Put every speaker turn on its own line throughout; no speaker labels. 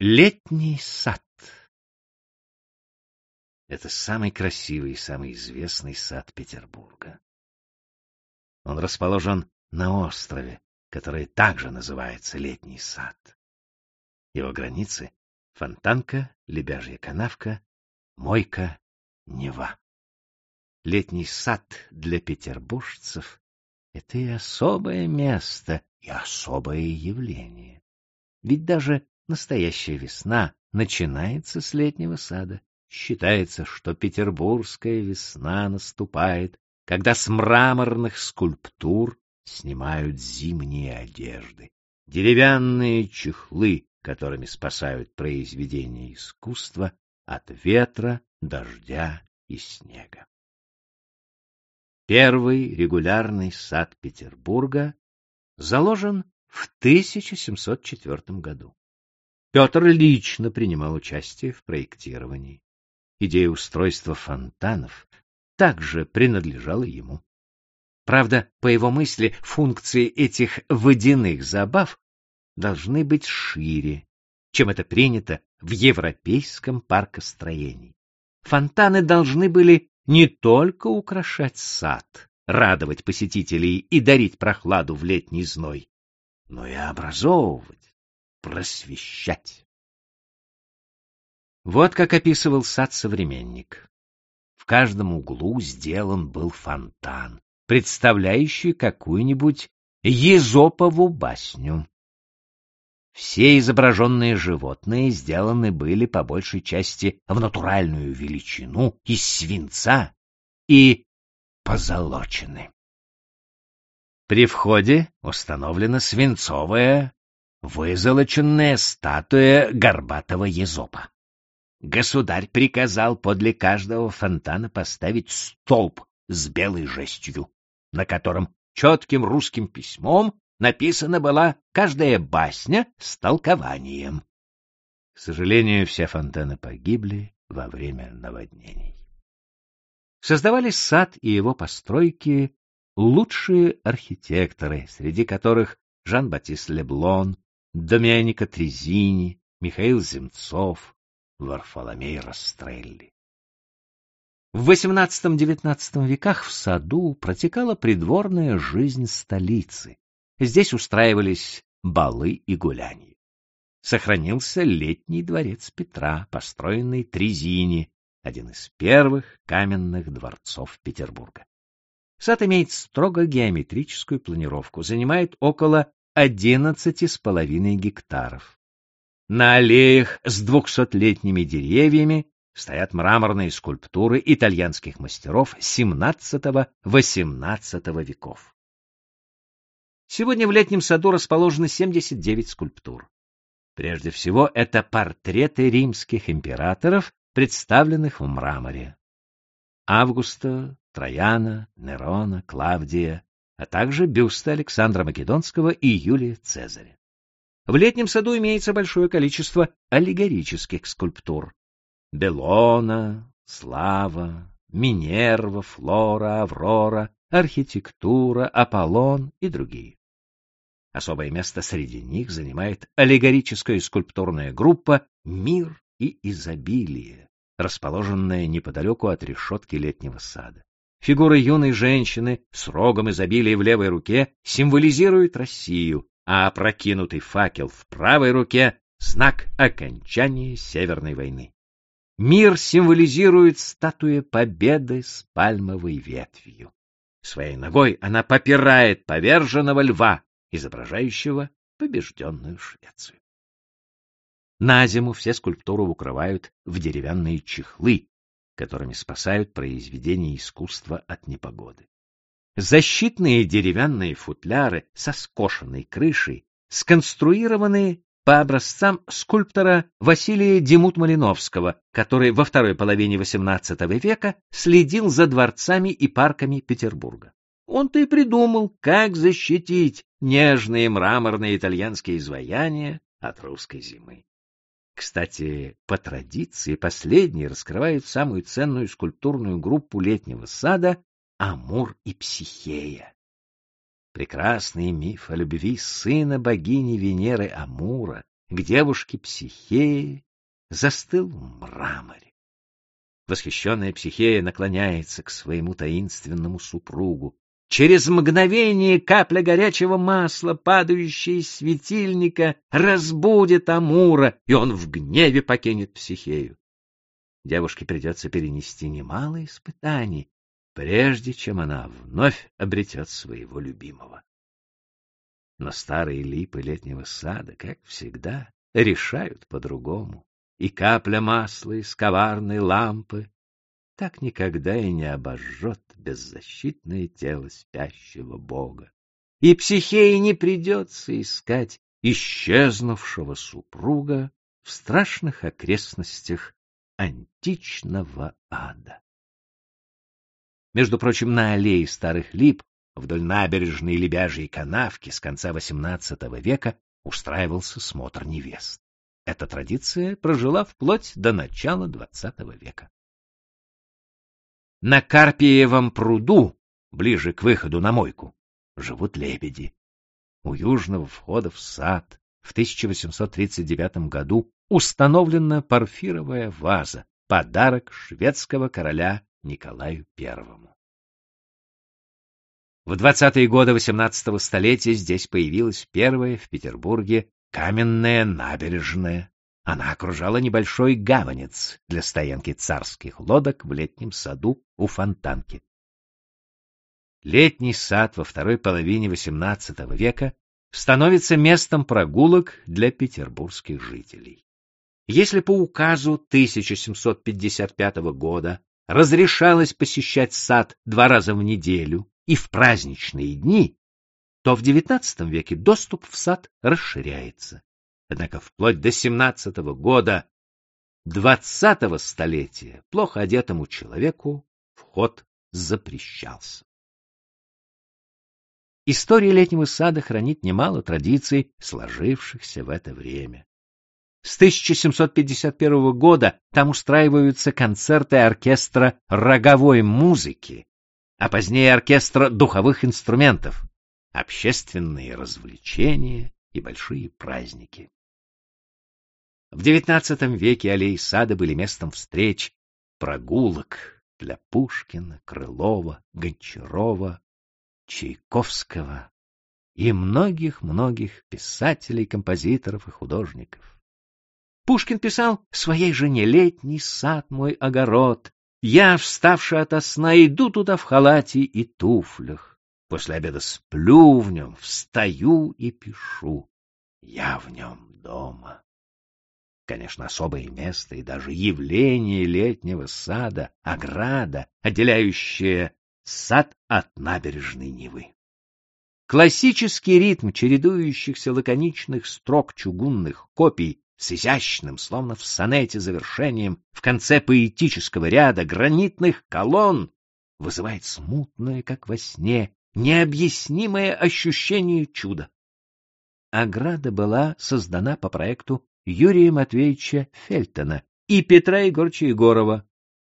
Летний сад. Это самый красивый и самый известный сад Петербурга. Он расположен на острове, который также называется Летний сад. Его границы — Фонтанка, Лебяжья канавка, Мойка, Нева. Летний сад для петербуржцев — это и особое место, и особое явление. Ведь даже Настоящая весна начинается с летнего сада. Считается, что петербургская весна наступает, когда с мраморных скульптур снимают зимние одежды, деревянные чехлы, которыми спасают произведения искусства от ветра, дождя и снега. Первый регулярный сад Петербурга заложен в 1704 году. Петр лично принимал участие в проектировании. Идея устройства фонтанов также принадлежала ему. Правда, по его мысли, функции этих водяных забав должны быть шире, чем это принято в европейском паркостроении. Фонтаны должны были не только украшать сад, радовать посетителей и дарить прохладу в летний зной, но и образовывать, просвещать. Вот как описывал сад современник. В каждом углу сделан был фонтан, представляющий какую-нибудь Езопову басню. Все изображенные животные сделаны были по большей части в натуральную величину из свинца и позолочены. При входе установлена свинцовая вызолоченная статуя горбатого езопа. Государь приказал подле каждого фонтана поставить столб с белой жестью, на котором четким русским письмом написана была каждая басня с толкованием. К сожалению, все фонтаны погибли во время наводнений. Создавали сад и его постройки лучшие архитекторы, среди которых Жан-Батист Леблон, Домяника Трезини, Михаил Земцов, Варфоломей Растрелли. В XVIII-XIX веках в саду протекала придворная жизнь столицы. Здесь устраивались балы и гуляния. Сохранился летний дворец Петра, построенный Трезини, один из первых каменных дворцов Петербурга. Сад имеет строго геометрическую планировку, занимает около одиннадцати с половиной гектаров. На аллеях с двухсотлетними деревьями стоят мраморные скульптуры итальянских мастеров XVII-XVIII веков. Сегодня в летнем саду расположено 79 скульптур. Прежде всего, это портреты римских императоров, представленных в мраморе. Августа, Трояна, Нерона, Клавдия, а также бюсты Александра Македонского и Юлия Цезаря. В летнем саду имеется большое количество аллегорических скульптур. Белона, Слава, Минерва, Флора, Аврора, Архитектура, Аполлон и другие. Особое место среди них занимает аллегорическая скульптурная группа «Мир и изобилие», расположенная неподалеку от решетки летнего сада. Фигура юной женщины с рогом изобилия в левой руке символизирует Россию, а опрокинутый факел в правой руке — знак окончания Северной войны. Мир символизирует статуя победы с пальмовой ветвью. Своей ногой она попирает поверженного льва, изображающего побежденную Швецию. На зиму все скульптуры укрывают в деревянные чехлы, которыми спасают произведения искусства от непогоды. Защитные деревянные футляры со скошенной крышей сконструированы по образцам скульптора Василия Демут-Малиновского, который во второй половине XVIII века следил за дворцами и парками Петербурга. Он-то и придумал, как защитить нежные мраморные итальянские изваяния от русской зимы. Кстати, по традиции последний раскрывает самую ценную скульптурную группу летнего сада Амур и Психея. Прекрасный миф о любви сына богини Венеры Амура к девушке Психее, застыл в мраморе. Восхищенная Психея наклоняется к своему таинственному супругу. Через мгновение капля горячего масла, падающая из светильника, разбудит Амура, и он в гневе покинет Психею. Девушке придется перенести немало испытаний, прежде чем она вновь обретет своего любимого. Но старые липы летнего сада, как всегда, решают по-другому, и капля масла из коварной лампы так никогда и не обожжет беззащитное тело спящего бога. И психее не придется искать исчезнувшего супруга в страшных окрестностях античного ада. Между прочим, на аллее старых лип вдоль набережной Лебяжьей канавки с конца XVIII века устраивался смотр невест. Эта традиция прожила вплоть до начала XX века. На Карпиевом пруду, ближе к выходу на мойку, живут лебеди. У южного входа в сад в 1839 году установлена парфировая ваза, подарок шведского короля Николаю I. В 20-е годы XVIII столетия здесь появилась первая в Петербурге каменная набережная. Она окружала небольшой гаванец для стоянки царских лодок в летнем саду у Фонтанки. Летний сад во второй половине XVIII века становится местом прогулок для петербургских жителей. Если по указу 1755 года разрешалось посещать сад два раза в неделю и в праздничные дни, то в XIX веке доступ в сад расширяется. Однако вплоть до XVII года XX столетия плохо одетому человеку вход запрещался. История летнего сада хранит немало традиций, сложившихся в это время. С 1751 года там устраиваются концерты оркестра роговой музыки, а позднее оркестра духовых инструментов, общественные развлечения и большие праздники. В XIX веке аллеи сада были местом встреч, прогулок для Пушкина, Крылова, Гончарова, Чайковского и многих-многих писателей, композиторов и художников. Пушкин писал своей жене «Летний сад мой огород, я, вставший ото сна, иду туда в халате и туфлях. После обеда сплю в нем, встаю и пишу. Я в нем дома. Конечно, особое место и даже явление летнего сада, ограда, отделяющая сад от набережной Невы. Классический ритм чередующихся лаконичных строк чугунных копий с изящным, словно в сонете завершением, в конце поэтического ряда гранитных колонн, вызывает смутное, как во сне, необъяснимое ощущение чуда. Ограда была создана по проекту Юрия Матвеевича Фельтона и Петра Егоровича Егорова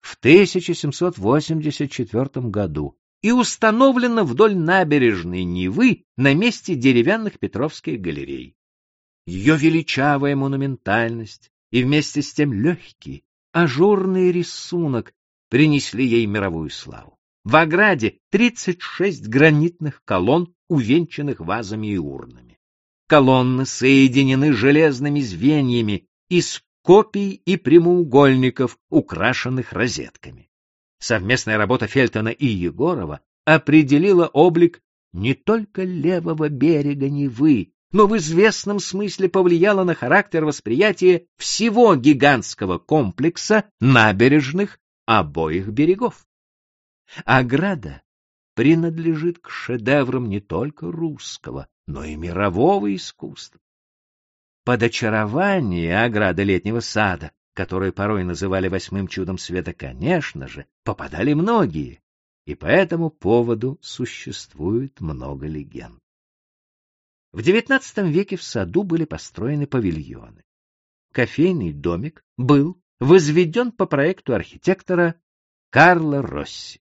в 1784 году и установлена вдоль набережной Невы на месте деревянных Петровских галерей. Ее величавая монументальность и вместе с тем легкий, ажурный рисунок принесли ей мировую славу. В ограде 36 гранитных колонн, увенчанных вазами и урнами. Колонны соединены железными звеньями из копий и прямоугольников, украшенных розетками. Совместная работа Фельтона и Егорова определила облик не только левого берега Невы, но в известном смысле повлияло на характер восприятия всего гигантского комплекса набережных обоих берегов. Ограда принадлежит к шедеврам не только русского, но и мирового искусства. Под очарование ограды летнего сада, которую порой называли восьмым чудом света, конечно же, попадали многие, и по этому поводу существует много легенд. В XIX веке в саду были построены павильоны. Кофейный домик был возведен по проекту архитектора Карла Росси.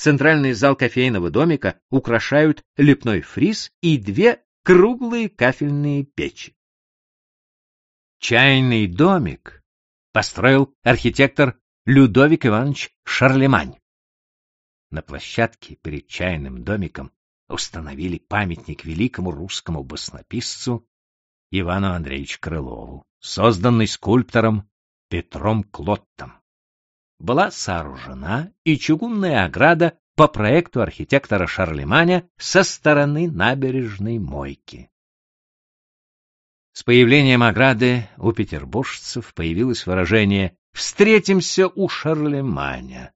Центральный зал кофейного домика украшают лепной фриз и две круглые кафельные печи. Чайный домик построил архитектор Людовик Иванович Шарлемань. На площадке перед чайным домиком установили памятник великому русскому баснописцу Ивану Андреевичу Крылову, созданный скульптором Петром Клоттом. Была сооружена и чугунная ограда по проекту архитектора Шарлеманя со стороны набережной Мойки. С появлением ограды у петербуржцев появилось выражение «встретимся у Шарлеманя».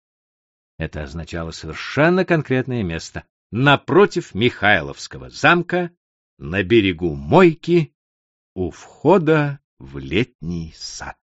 Это означало совершенно конкретное место напротив Михайловского замка, на берегу Мойки, у входа в летний сад.